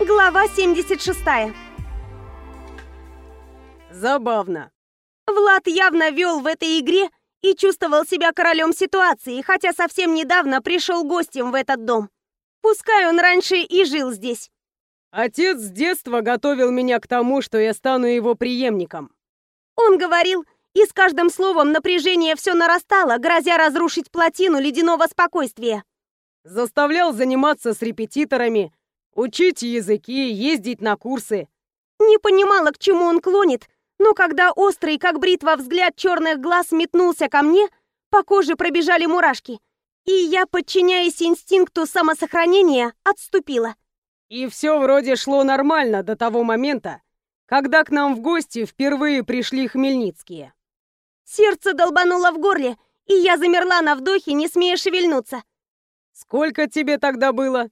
Глава 76. Забавно. Влад явно вел в этой игре и чувствовал себя королем ситуации, хотя совсем недавно пришел гостем в этот дом. Пускай он раньше и жил здесь. Отец с детства готовил меня к тому, что я стану его преемником. Он говорил, и с каждым словом напряжение все нарастало, грозя разрушить плотину ледяного спокойствия. Заставлял заниматься с репетиторами, учить языки, ездить на курсы. Не понимала, к чему он клонит, но когда острый, как бритва, взгляд черных глаз метнулся ко мне, по коже пробежали мурашки, и я, подчиняясь инстинкту самосохранения, отступила. И все вроде шло нормально до того момента, когда к нам в гости впервые пришли хмельницкие. Сердце долбануло в горле, и я замерла на вдохе, не смея шевельнуться. «Сколько тебе тогда было?»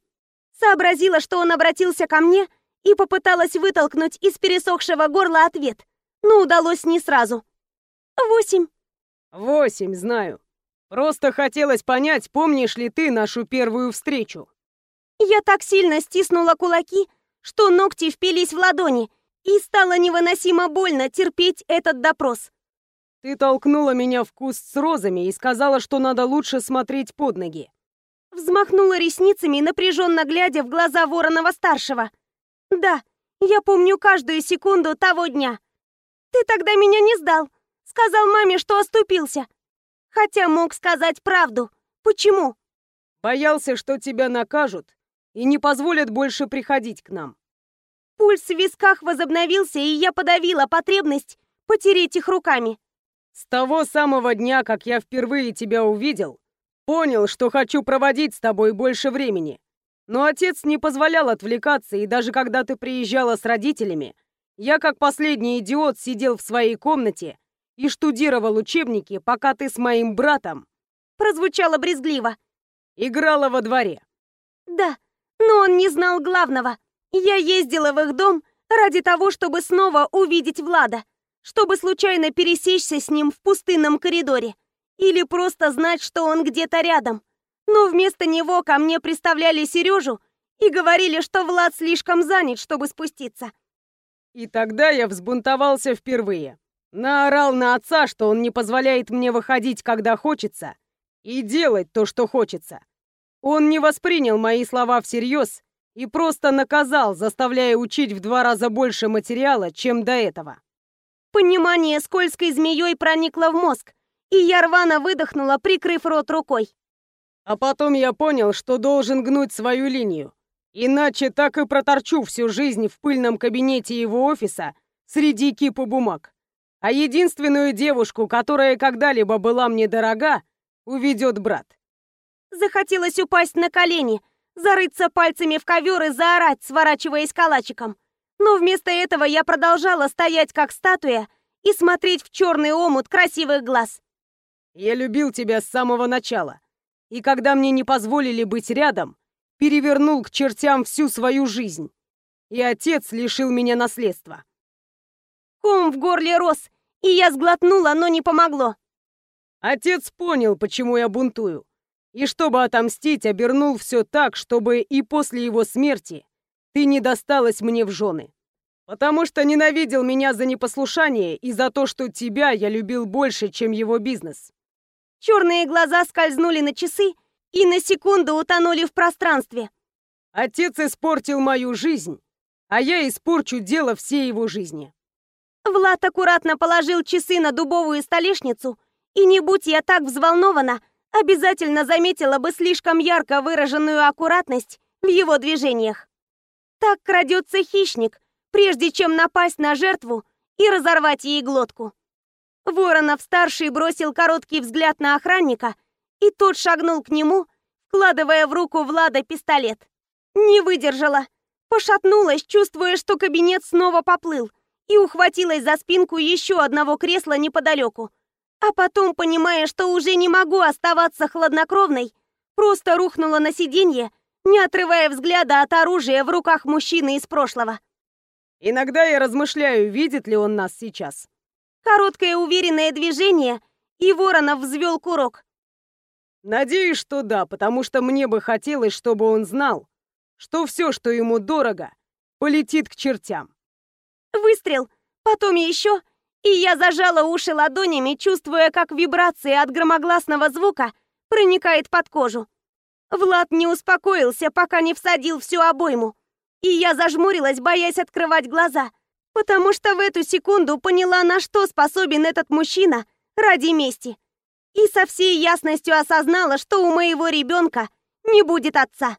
Сообразила, что он обратился ко мне, и попыталась вытолкнуть из пересохшего горла ответ, но удалось не сразу. «Восемь». «Восемь, знаю. Просто хотелось понять, помнишь ли ты нашу первую встречу?» Я так сильно стиснула кулаки, что ногти впились в ладони, и стало невыносимо больно терпеть этот допрос. Ты толкнула меня в куст с розами и сказала, что надо лучше смотреть под ноги. Взмахнула ресницами, напряженно глядя в глаза Воронова-старшего. Да, я помню каждую секунду того дня. Ты тогда меня не сдал. Сказал маме, что оступился. Хотя мог сказать правду. Почему? Боялся, что тебя накажут и не позволят больше приходить к нам. Пульс в висках возобновился, и я подавила потребность потереть их руками. С того самого дня, как я впервые тебя увидел, понял, что хочу проводить с тобой больше времени. Но отец не позволял отвлекаться, и даже когда ты приезжала с родителями, я как последний идиот сидел в своей комнате и штудировал учебники, пока ты с моим братом... Прозвучало брезгливо. Играла во дворе. Да, но он не знал главного. Я ездила в их дом ради того, чтобы снова увидеть Влада чтобы случайно пересечься с ним в пустынном коридоре или просто знать, что он где-то рядом. Но вместо него ко мне представляли Сережу и говорили, что Влад слишком занят, чтобы спуститься. И тогда я взбунтовался впервые. Наорал на отца, что он не позволяет мне выходить, когда хочется, и делать то, что хочется. Он не воспринял мои слова всерьез и просто наказал, заставляя учить в два раза больше материала, чем до этого. Понимание скользкой змеей проникло в мозг, и я рвано выдохнула, прикрыв рот рукой. А потом я понял, что должен гнуть свою линию. Иначе так и проторчу всю жизнь в пыльном кабинете его офиса среди кипа бумаг. А единственную девушку, которая когда-либо была мне дорога, уведет брат. Захотелось упасть на колени, зарыться пальцами в ковер и заорать, сворачиваясь калачиком. Но вместо этого я продолжала стоять как статуя и смотреть в черный омут красивых глаз. «Я любил тебя с самого начала. И когда мне не позволили быть рядом, перевернул к чертям всю свою жизнь. И отец лишил меня наследства». Ком в горле рос, и я сглотнула, но не помогло. Отец понял, почему я бунтую. И чтобы отомстить, обернул все так, чтобы и после его смерти ты не досталась мне в жены. Потому что ненавидел меня за непослушание и за то, что тебя я любил больше, чем его бизнес. Черные глаза скользнули на часы и на секунду утонули в пространстве. Отец испортил мою жизнь, а я испорчу дело всей его жизни. Влад аккуратно положил часы на дубовую столешницу, и не будь я так взволнована, обязательно заметила бы слишком ярко выраженную аккуратность в его движениях. Так крадется хищник, прежде чем напасть на жертву и разорвать ей глотку. Воронов-старший бросил короткий взгляд на охранника, и тот шагнул к нему, вкладывая в руку Влада пистолет. Не выдержала. Пошатнулась, чувствуя, что кабинет снова поплыл, и ухватилась за спинку еще одного кресла неподалеку. А потом, понимая, что уже не могу оставаться хладнокровной, просто рухнула на сиденье не отрывая взгляда от оружия в руках мужчины из прошлого. Иногда я размышляю, видит ли он нас сейчас. Короткое уверенное движение, и Воронов взвел курок. Надеюсь, что да, потому что мне бы хотелось, чтобы он знал, что все, что ему дорого, полетит к чертям. Выстрел, потом еще, и я зажала уши ладонями, чувствуя, как вибрации от громогласного звука проникает под кожу. Влад не успокоился, пока не всадил всю обойму. И я зажмурилась, боясь открывать глаза, потому что в эту секунду поняла, на что способен этот мужчина ради мести. И со всей ясностью осознала, что у моего ребенка не будет отца.